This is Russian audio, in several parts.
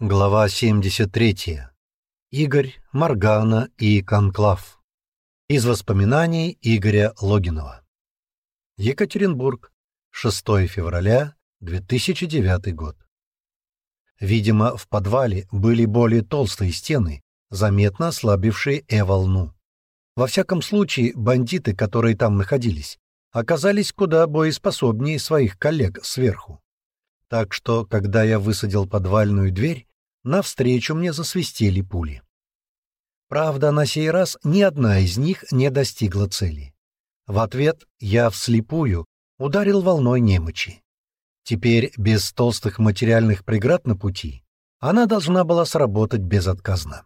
Глава 73. Игорь, Маргана и Конклав. Из воспоминаний Игоря Логинова. Екатеринбург, 6 февраля 2009 год. Видимо, в подвале были более толстые стены, заметно ослабившие Э-волну. Во всяком случае, бандиты, которые там находились, оказались куда боеспособнее своих коллег сверху. Так что, когда я высадил подвальную дверь, навстречу мне засвистели пули. Правда, на сей раз ни одна из них не достигла цели. В ответ я вслепую ударил волной немочи. Теперь, без толстых материальных преград на пути, она должна была сработать безотказно.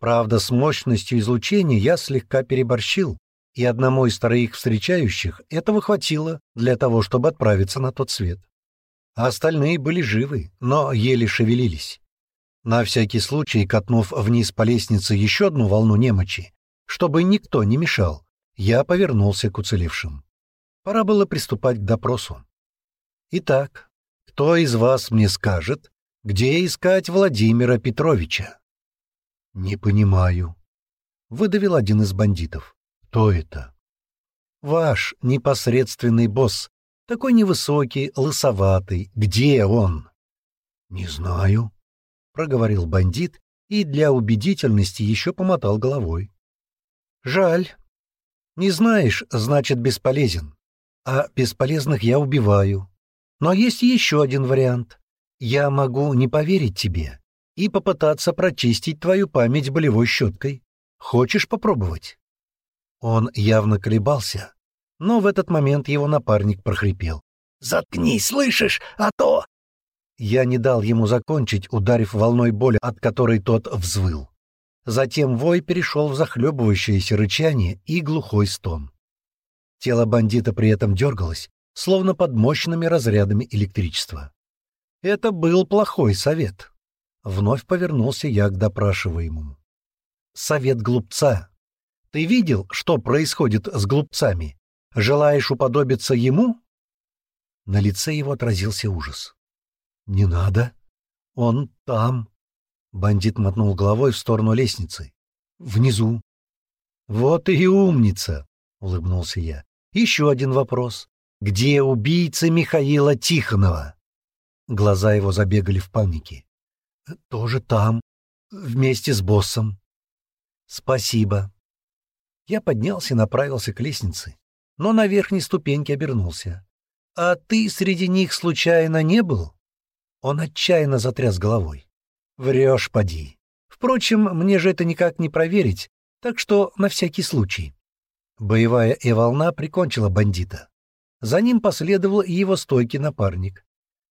Правда, с мощностью излучения я слегка переборщил, и одному из троих встречающих этого хватило для того, чтобы отправиться на тот свет а остальные были живы, но еле шевелились. На всякий случай, катнув вниз по лестнице еще одну волну немочи, чтобы никто не мешал, я повернулся к уцелевшим. Пора было приступать к допросу. Итак, кто из вас мне скажет, где искать Владимира Петровича? Не понимаю. Выдавил один из бандитов. Кто это? Ваш непосредственный босс, такой невысокий, лысоватый. Где он? — Не знаю, — проговорил бандит и для убедительности еще помотал головой. — Жаль. Не знаешь, значит, бесполезен. А бесполезных я убиваю. Но есть еще один вариант. Я могу не поверить тебе и попытаться прочистить твою память болевой щеткой. Хочешь попробовать? Он явно колебался, но в этот момент его напарник прохрипел. «Заткнись, слышишь, а то...» Я не дал ему закончить, ударив волной боли, от которой тот взвыл. Затем вой перешел в захлебывающееся рычание и глухой стон. Тело бандита при этом дергалось, словно под мощными разрядами электричества. Это был плохой совет. Вновь повернулся я к допрашиваемому. Совет глупца. Ты видел, что происходит с глупцами? Желаешь уподобиться ему?» На лице его отразился ужас. «Не надо. Он там». Бандит мотнул головой в сторону лестницы. «Внизу». «Вот и умница!» — улыбнулся я. «Еще один вопрос. Где убийца Михаила Тихонова?» Глаза его забегали в панике. «Тоже там, вместе с боссом». «Спасибо». Я поднялся и направился к лестнице, но на верхней ступеньке обернулся. «А ты среди них случайно не был?» Он отчаянно затряс головой. «Врешь, поди. Впрочем, мне же это никак не проверить, так что на всякий случай». Боевая и-волна прикончила бандита. За ним последовал и его стойкий напарник.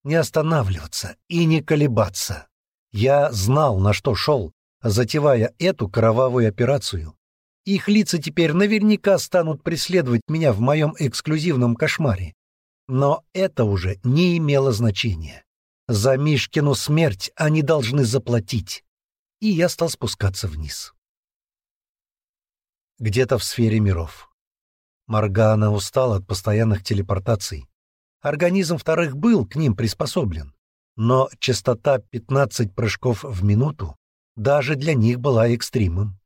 Не останавливаться и не колебаться. Я знал, на что шел, затевая эту кровавую операцию. Их лица теперь наверняка станут преследовать меня в моем эксклюзивном кошмаре. Но это уже не имело значения. За Мишкину смерть они должны заплатить. И я стал спускаться вниз. Где-то в сфере миров. Моргана устала от постоянных телепортаций. Организм вторых был к ним приспособлен. Но частота 15 прыжков в минуту даже для них была экстримом.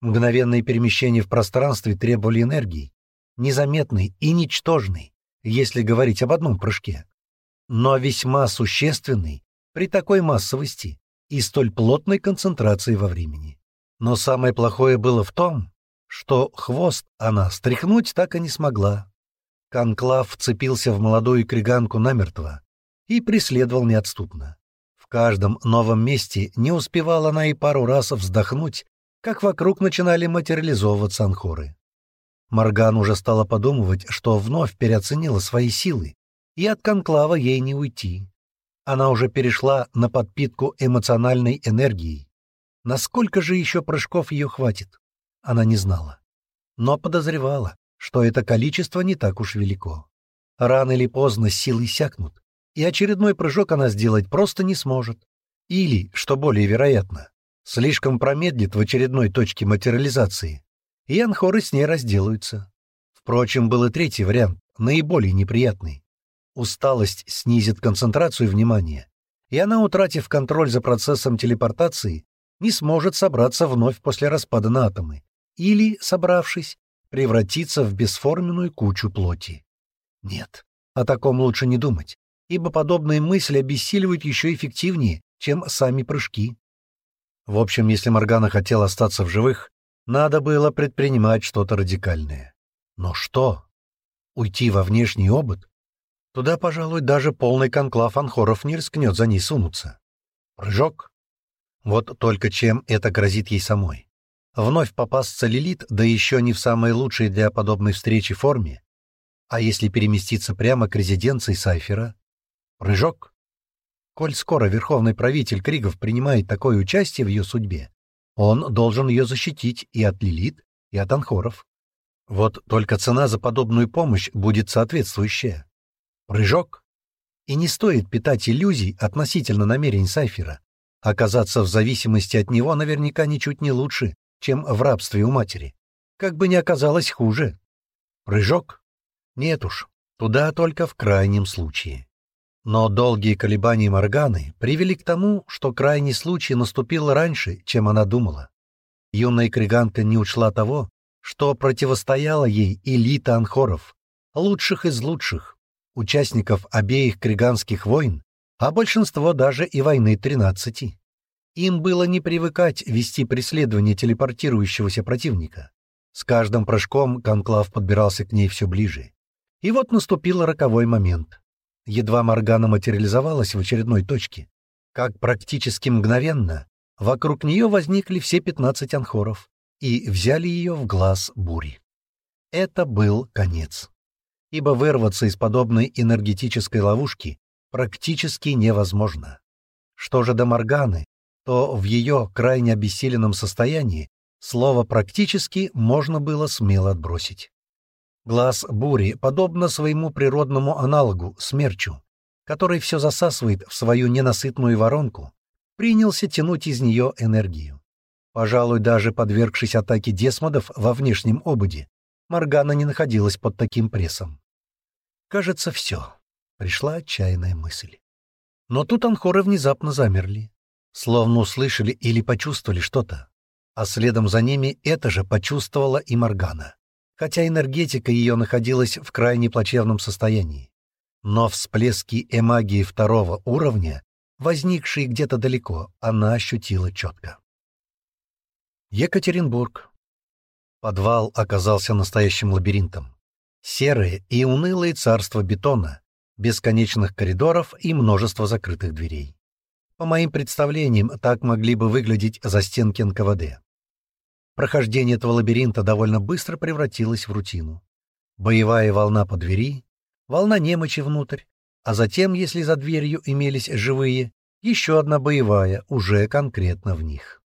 Мгновенные перемещения в пространстве требовали энергии, незаметной и ничтожной, если говорить об одном прыжке, но весьма существенной при такой массовости и столь плотной концентрации во времени. Но самое плохое было в том, что хвост она стряхнуть так и не смогла. Конклав вцепился в молодую криганку намертво и преследовал неотступно. В каждом новом месте не успевала она и пару раз вздохнуть как вокруг начинали материализовываться анхоры. Морган уже стала подумывать, что вновь переоценила свои силы, и от конклава ей не уйти. Она уже перешла на подпитку эмоциональной энергией. Насколько же еще прыжков ее хватит? Она не знала. Но подозревала, что это количество не так уж велико. Рано или поздно силы иссякнут, и очередной прыжок она сделать просто не сможет. Или, что более вероятно, слишком промедлит в очередной точке материализации, и анхоры с ней разделаются. Впрочем, был и третий вариант, наиболее неприятный. Усталость снизит концентрацию внимания, и она, утратив контроль за процессом телепортации, не сможет собраться вновь после распада на атомы, или, собравшись, превратиться в бесформенную кучу плоти. Нет, о таком лучше не думать, ибо подобные мысли обессиливают еще эффективнее, чем сами прыжки. В общем, если Моргана хотела остаться в живых, надо было предпринимать что-то радикальное. Но что? Уйти во внешний обод? Туда, пожалуй, даже полный конклав анхоров не рискнет за ней сунуться. Прыжок? Вот только чем это грозит ей самой. Вновь попасться Лилит, да еще не в самой лучшей для подобной встречи форме. А если переместиться прямо к резиденции Сайфера? Прыжок? Коль скоро верховный правитель Кригов принимает такое участие в ее судьбе, он должен ее защитить и от Лилит, и от Анхоров. Вот только цена за подобную помощь будет соответствующая. Прыжок? И не стоит питать иллюзий относительно намерений Сайфера. Оказаться в зависимости от него наверняка ничуть не лучше, чем в рабстве у матери. Как бы ни оказалось хуже. Прыжок? Нет уж, туда только в крайнем случае. Но долгие колебания Морганы привели к тому, что крайний случай наступил раньше, чем она думала. Юная криганка не учла того, что противостояла ей элита анхоров, лучших из лучших, участников обеих криганских войн, а большинство даже и войны тринадцати. Им было не привыкать вести преследование телепортирующегося противника. С каждым прыжком Конклав подбирался к ней все ближе. И вот наступил роковой момент. Едва Моргана материализовалась в очередной точке, как практически мгновенно вокруг нее возникли все пятнадцать анхоров и взяли ее в глаз бури. Это был конец. Ибо вырваться из подобной энергетической ловушки практически невозможно. Что же до Морганы, то в ее крайне обессиленном состоянии слово «практически» можно было смело отбросить. Глаз бури, подобно своему природному аналогу, смерчу, который все засасывает в свою ненасытную воронку, принялся тянуть из нее энергию. Пожалуй, даже подвергшись атаке десмодов во внешнем ободе, Моргана не находилась под таким прессом. Кажется, все. Пришла отчаянная мысль. Но тут анхоры внезапно замерли, словно услышали или почувствовали что-то. А следом за ними это же почувствовала и Моргана хотя энергетика ее находилась в крайне плачевном состоянии. Но всплески эмагии второго уровня, возникшие где-то далеко, она ощутила четко. Екатеринбург. Подвал оказался настоящим лабиринтом. Серое и унылое царство бетона, бесконечных коридоров и множество закрытых дверей. По моим представлениям, так могли бы выглядеть застенки НКВД. Прохождение этого лабиринта довольно быстро превратилось в рутину. Боевая волна по двери, волна немочи внутрь, а затем, если за дверью имелись живые, еще одна боевая, уже конкретно в них.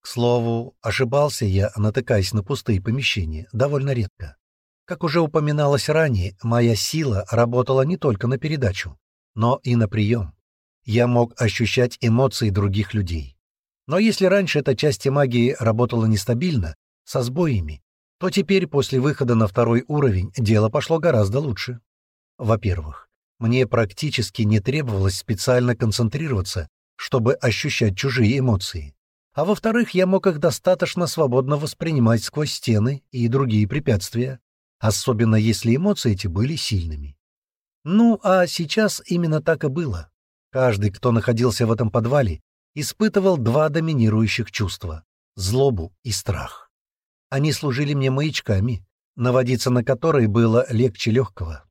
К слову, ошибался я, натыкаясь на пустые помещения, довольно редко. Как уже упоминалось ранее, моя сила работала не только на передачу, но и на прием. Я мог ощущать эмоции других людей. Но если раньше эта часть магии работала нестабильно, со сбоями, то теперь после выхода на второй уровень дело пошло гораздо лучше. Во-первых, мне практически не требовалось специально концентрироваться, чтобы ощущать чужие эмоции. А во-вторых, я мог их достаточно свободно воспринимать сквозь стены и другие препятствия, особенно если эмоции эти были сильными. Ну, а сейчас именно так и было. Каждый, кто находился в этом подвале, испытывал два доминирующих чувства — злобу и страх. Они служили мне маячками, наводиться на которые было легче легкого.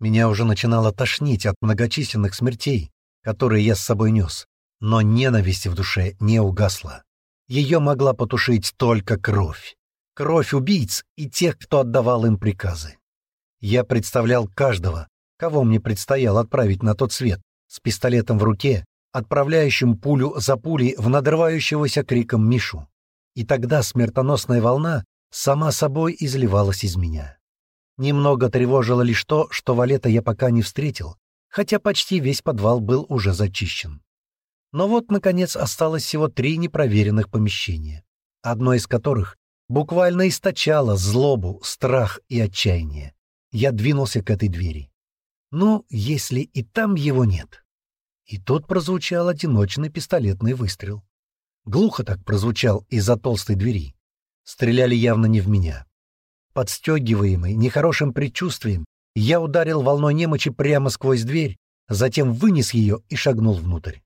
Меня уже начинало тошнить от многочисленных смертей, которые я с собой нес, но ненависть в душе не угасла. Ее могла потушить только кровь. Кровь убийц и тех, кто отдавал им приказы. Я представлял каждого, кого мне предстояло отправить на тот свет, с пистолетом в руке отправляющим пулю за пулей в надрывающегося криком Мишу. И тогда смертоносная волна сама собой изливалась из меня. Немного тревожило лишь то, что валета я пока не встретил, хотя почти весь подвал был уже зачищен. Но вот, наконец, осталось всего три непроверенных помещения, одно из которых буквально источало злобу, страх и отчаяние. Я двинулся к этой двери. Ну, если и там его нет. И тут прозвучал одиночный пистолетный выстрел. Глухо так прозвучал из-за толстой двери. Стреляли явно не в меня. Подстегиваемый нехорошим предчувствием, я ударил волной немочи прямо сквозь дверь, затем вынес ее и шагнул внутрь.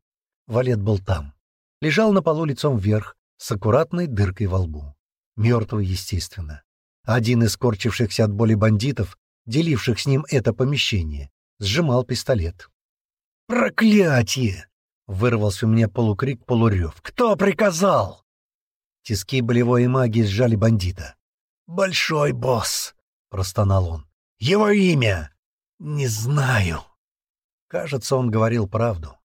Валет был там. Лежал на полу лицом вверх, с аккуратной дыркой во лбу. Мертвый, естественно. Один из скорчившихся от боли бандитов, деливших с ним это помещение, сжимал пистолет. «Проклятие!» — вырвался у меня полукрик, полурев. «Кто приказал?» Тиски болевой магии сжали бандита. «Большой босс!» — простонал он. «Его имя?» «Не знаю». Кажется, он говорил правду.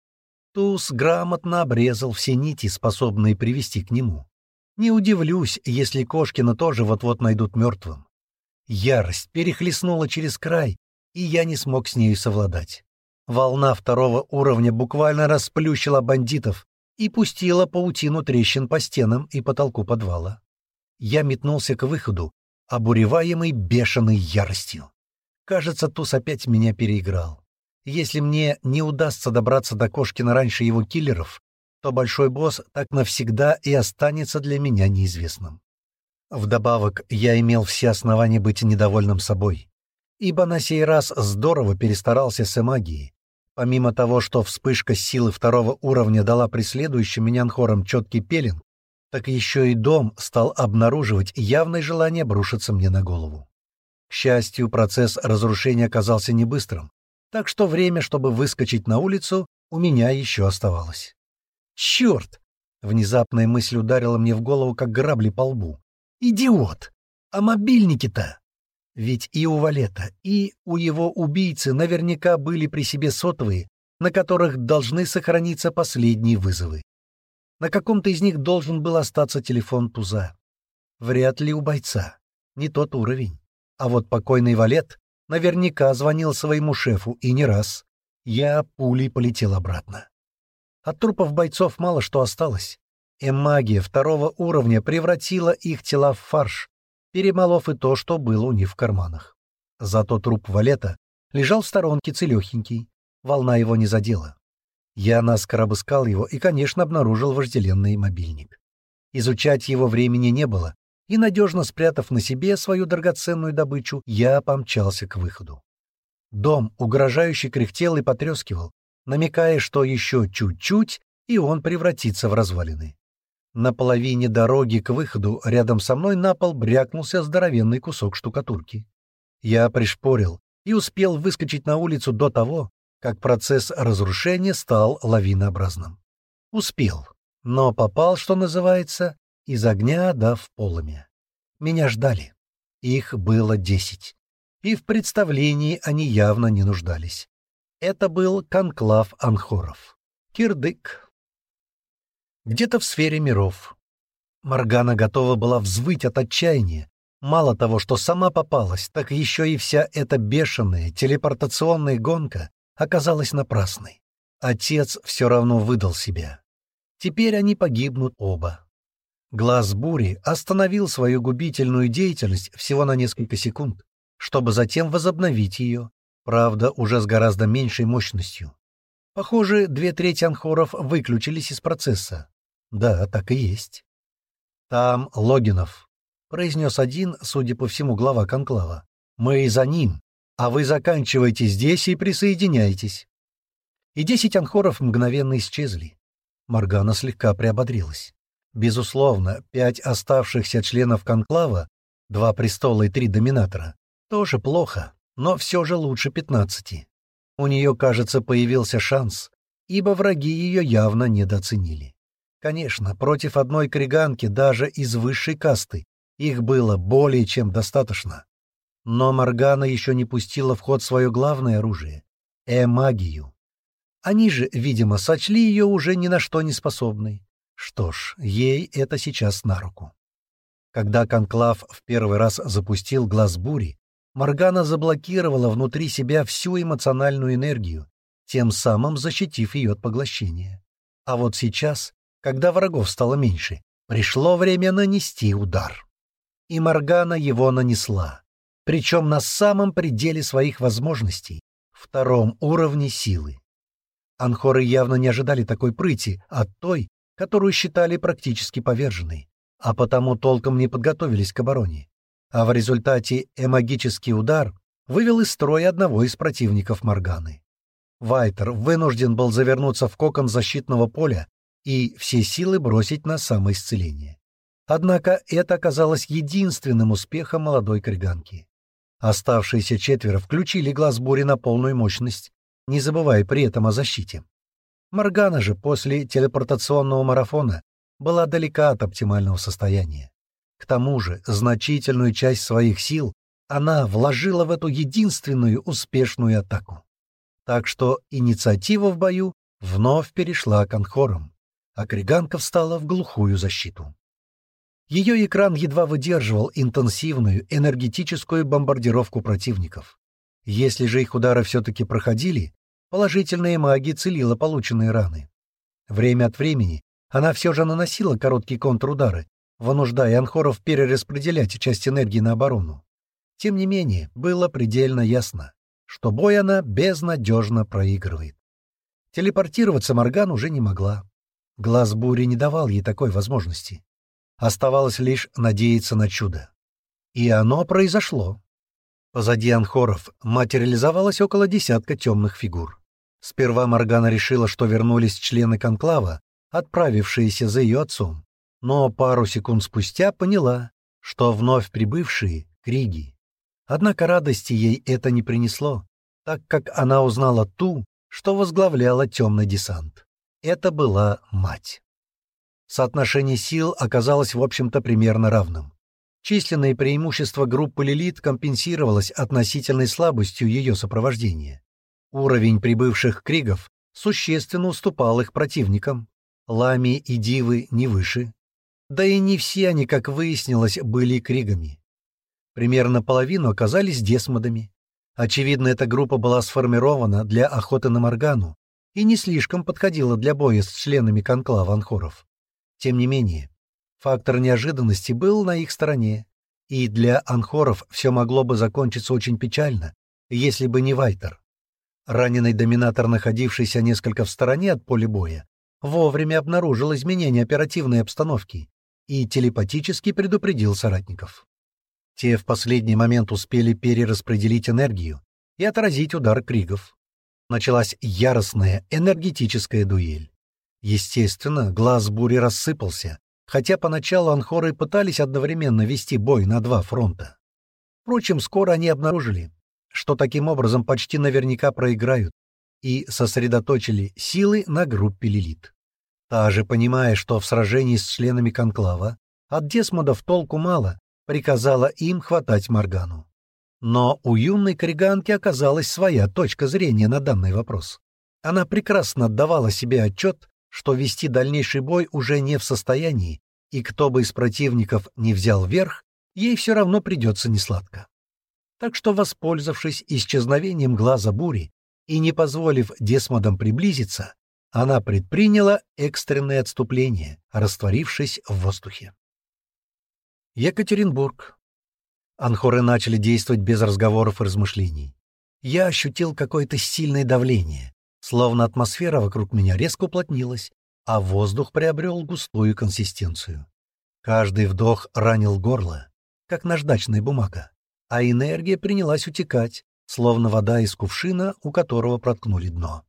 Туз грамотно обрезал все нити, способные привести к нему. Не удивлюсь, если Кошкина тоже вот-вот найдут мертвым. Ярость перехлестнула через край, и я не смог с нею совладать. Волна второго уровня буквально расплющила бандитов и пустила паутину трещин по стенам и потолку подвала. Я метнулся к выходу, обуреваемый бешеной яростью. Кажется, Туз опять меня переиграл. Если мне не удастся добраться до Кошкина раньше его киллеров, то большой босс так навсегда и останется для меня неизвестным. Вдобавок, я имел все основания быть недовольным собой, ибо на сей раз здорово перестарался с магией. Помимо того, что вспышка силы второго уровня дала преследующим меня анхорам четкий пелинг, так еще и дом стал обнаруживать явное желание обрушиться мне на голову. К счастью, процесс разрушения оказался не быстрым, так что время, чтобы выскочить на улицу, у меня еще оставалось. Черт! Внезапная мысль ударила мне в голову, как грабли по лбу. Идиот! А мобильники-то? Ведь и у Валета, и у его убийцы наверняка были при себе сотовые, на которых должны сохраниться последние вызовы. На каком-то из них должен был остаться телефон Туза. Вряд ли у бойца. Не тот уровень. А вот покойный Валет наверняка звонил своему шефу и не раз. Я пулей полетел обратно. От трупов бойцов мало что осталось. И магия второго уровня превратила их тела в фарш, перемолов и то, что было у них в карманах. Зато труп Валета лежал в сторонке целехенький, волна его не задела. Я наскоро обыскал его и, конечно, обнаружил вожделенный мобильник. Изучать его времени не было, и, надежно спрятав на себе свою драгоценную добычу, я помчался к выходу. Дом угрожающе кряхтел и потрескивал, намекая, что еще чуть-чуть, и он превратится в развалины. На половине дороги к выходу рядом со мной на пол брякнулся здоровенный кусок штукатурки. Я пришпорил и успел выскочить на улицу до того, как процесс разрушения стал лавинообразным. Успел, но попал, что называется, из огня да в полыми. Меня ждали. Их было десять. И в представлении они явно не нуждались. Это был конклав анхоров. Кирдык. Где-то в сфере миров. Моргана готова была взвыть от отчаяния. Мало того, что сама попалась, так еще и вся эта бешеная телепортационная гонка оказалась напрасной. Отец все равно выдал себя. Теперь они погибнут оба. Глаз бури остановил свою губительную деятельность всего на несколько секунд, чтобы затем возобновить ее, правда, уже с гораздо меньшей мощностью. Похоже, две трети анхоров выключились из процесса. Да, так и есть. «Там Логинов», — произнес один, судя по всему, глава конклава. «Мы за ним, а вы заканчивайте здесь и присоединяйтесь». И десять анхоров мгновенно исчезли. Моргана слегка приободрилась. Безусловно, пять оставшихся членов конклава, два престола и три доминатора, тоже плохо, но все же лучше пятнадцати. У нее, кажется, появился шанс, ибо враги ее явно недооценили. Конечно, против одной криганки даже из высшей касты их было более чем достаточно. Но Моргана еще не пустила в ход свое главное оружие — э-магию. Они же, видимо, сочли ее уже ни на что не способной. Что ж, ей это сейчас на руку. Когда Конклав в первый раз запустил глаз бури, Моргана заблокировала внутри себя всю эмоциональную энергию, тем самым защитив ее от поглощения. А вот сейчас, когда врагов стало меньше, пришло время нанести удар. И Моргана его нанесла, причем на самом пределе своих возможностей, втором уровне силы. Анхоры явно не ожидали такой прыти от той, которую считали практически поверженной, а потому толком не подготовились к обороне. А в результате эмагический удар вывел из строя одного из противников Морганы. Вайтер вынужден был завернуться в кокон защитного поля и все силы бросить на самоисцеление. Однако это оказалось единственным успехом молодой криганки. Оставшиеся четверо включили глаз бури на полную мощность, не забывая при этом о защите. Моргана же после телепортационного марафона была далека от оптимального состояния. К тому же значительную часть своих сил она вложила в эту единственную успешную атаку. Так что инициатива в бою вновь перешла к анхорам, а Криганка встала в глухую защиту. Ее экран едва выдерживал интенсивную энергетическую бомбардировку противников. Если же их удары все-таки проходили, положительная магия целила полученные раны. Время от времени она все же наносила короткие контрудары, вынуждая анхоров перераспределять часть энергии на оборону. Тем не менее, было предельно ясно, что бой она безнадежно проигрывает. Телепортироваться Морган уже не могла. Глаз бури не давал ей такой возможности. Оставалось лишь надеяться на чудо. И оно произошло. Позади анхоров материализовалось около десятка темных фигур. Сперва Моргана решила, что вернулись члены конклава, отправившиеся за ее отцом, но пару секунд спустя поняла, что вновь прибывшие — Криги. Однако радости ей это не принесло, так как она узнала ту, что возглавляла темный десант. Это была мать. Соотношение сил оказалось, в общем-то, примерно равным. Численное преимущество группы «Лилит» компенсировалось относительной слабостью ее сопровождения. Уровень прибывших кригов существенно уступал их противникам. Лами и Дивы не выше. Да и не все они, как выяснилось, были кригами. Примерно половину оказались десмодами. Очевидно, эта группа была сформирована для охоты на Моргану и не слишком подходила для боя с членами конклава анхоров. Тем не менее, фактор неожиданности был на их стороне, и для анхоров все могло бы закончиться очень печально, если бы не Вайтер. Раненый доминатор, находившийся несколько в стороне от поля боя, вовремя обнаружил изменение оперативной обстановки и телепатически предупредил соратников. Те в последний момент успели перераспределить энергию и отразить удар кригов. Началась яростная энергетическая дуэль. Естественно, глаз бури рассыпался, хотя поначалу анхоры пытались одновременно вести бой на два фронта. Впрочем, скоро они обнаружили, что таким образом почти наверняка проиграют, и сосредоточили силы на группе Лилит. Та же, понимая, что в сражении с членами Конклава от Десмодов толку мало, приказала им хватать Моргану. Но у юной кориганки оказалась своя точка зрения на данный вопрос. Она прекрасно отдавала себе отчет, что вести дальнейший бой уже не в состоянии, и кто бы из противников не взял верх, ей все равно придется несладко. Так что, воспользовавшись исчезновением глаза бури и не позволив десмодам приблизиться, она предприняла экстренное отступление, растворившись в воздухе. Екатеринбург. Анхоры начали действовать без разговоров и размышлений. Я ощутил какое-то сильное давление, Словно атмосфера вокруг меня резко уплотнилась, а воздух приобрел густую консистенцию. Каждый вдох ранил горло, как наждачная бумага, а энергия принялась утекать, словно вода из кувшина, у которого проткнули дно.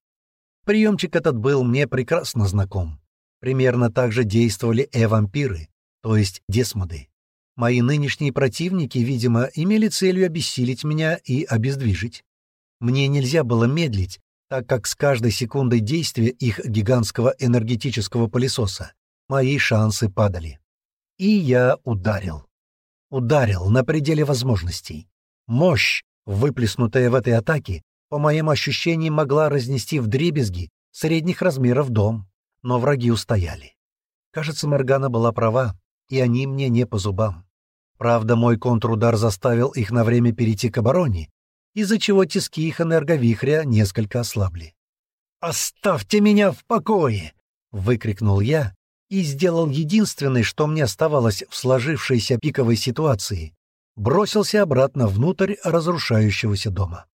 Приемчик этот был мне прекрасно знаком. Примерно так же действовали э-вампиры, то есть десмоды. Мои нынешние противники, видимо, имели целью обессилить меня и обездвижить. Мне нельзя было медлить, так как с каждой секундой действия их гигантского энергетического пылесоса мои шансы падали. И я ударил. Ударил на пределе возможностей. Мощь, выплеснутая в этой атаке, по моим ощущениям, могла разнести в дребезги средних размеров дом, но враги устояли. Кажется, Моргана была права, и они мне не по зубам. Правда, мой контрудар заставил их на время перейти к обороне, из-за чего тиски их энерговихря несколько ослабли. «Оставьте меня в покое!» — выкрикнул я и сделал единственное, что мне оставалось в сложившейся пиковой ситуации. Бросился обратно внутрь разрушающегося дома.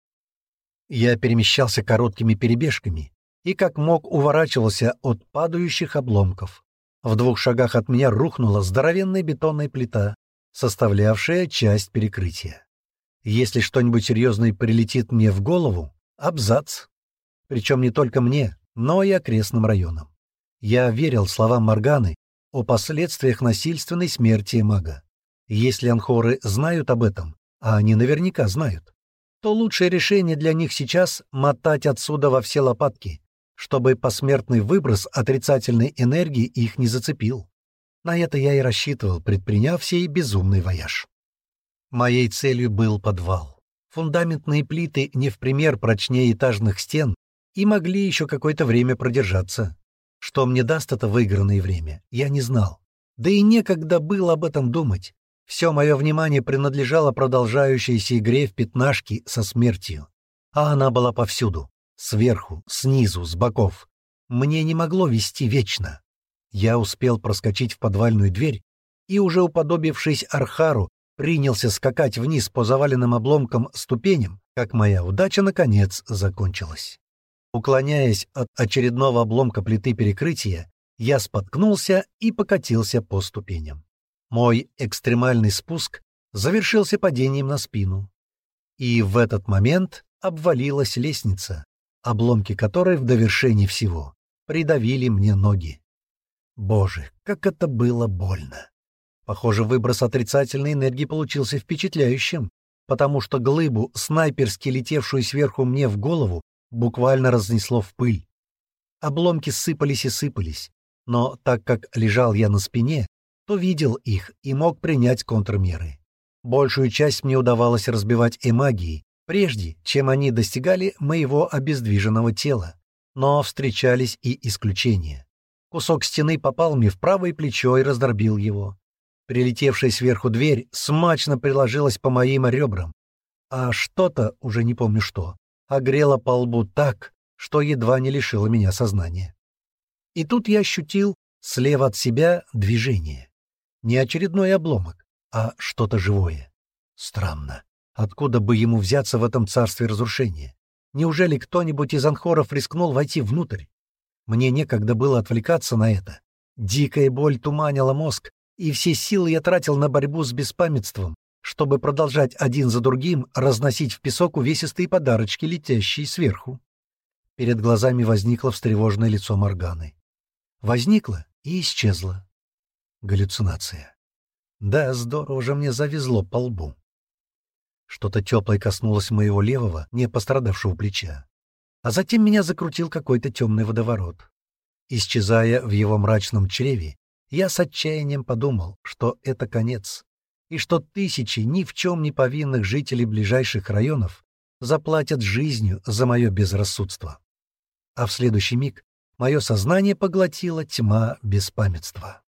Я перемещался короткими перебежками, и как мог уворачивался от падающих обломков. В двух шагах от меня рухнула здоровенная бетонная плита, составлявшая часть перекрытия. Если что-нибудь серьезное прилетит мне в голову — абзац. Причем не только мне, но и окрестным районам. Я верил словам Морганы о последствиях насильственной смерти мага. Если анхоры знают об этом, а они наверняка знают, то лучшее решение для них сейчас — мотать отсюда во все лопатки, чтобы посмертный выброс отрицательной энергии их не зацепил. На это я и рассчитывал, предприняв сей безумный вояж. Моей целью был подвал. Фундаментные плиты не в пример прочнее этажных стен и могли еще какое-то время продержаться. Что мне даст это выигранное время, я не знал. Да и некогда было об этом думать. Все мое внимание принадлежало продолжающейся игре в пятнашки со смертью. А она была повсюду. Сверху, снизу, с боков. Мне не могло вести вечно. Я успел проскочить в подвальную дверь и, уже уподобившись Архару, принялся скакать вниз по заваленным обломкам ступеням, как моя удача, наконец, закончилась. Уклоняясь от очередного обломка плиты перекрытия, я споткнулся и покатился по ступеням. Мой экстремальный спуск завершился падением на спину. И в этот момент обвалилась лестница, обломки которой в довершении всего придавили мне ноги. Боже, как это было больно! Похоже, выброс отрицательной энергии получился впечатляющим, потому что глыбу, снайперски летевшую сверху мне в голову, буквально разнесло в пыль. Обломки сыпались и сыпались, но так как лежал я на спине, то видел их и мог принять контрмеры. Большую часть мне удавалось разбивать эмагией, прежде чем они достигали моего обездвиженного тела. Но встречались и исключения. Кусок стены попал мне в правое плечо и раздробил его. Прилетевшая сверху дверь смачно приложилась по моим ребрам, а что-то, уже не помню что, огрело по лбу так, что едва не лишило меня сознания. И тут я ощутил слева от себя движение. Не очередной обломок, а что-то живое. Странно. Откуда бы ему взяться в этом царстве разрушения? Неужели кто-нибудь из анхоров рискнул войти внутрь? Мне некогда было отвлекаться на это. Дикая боль туманила мозг, и все силы я тратил на борьбу с беспамятством, чтобы продолжать один за другим разносить в песок увесистые подарочки, летящие сверху. Перед глазами возникло встревоженное лицо Морганы. Возникло и исчезло. Галлюцинация. Да, здорово же мне завезло по лбу. Что-то теплое коснулось моего левого, не пострадавшего плеча. А затем меня закрутил какой-то темный водоворот. Исчезая в его мрачном чреве, я с отчаянием подумал, что это конец, и что тысячи ни в чем не повинных жителей ближайших районов заплатят жизнью за мое безрассудство. А в следующий миг мое сознание поглотила тьма беспамятства.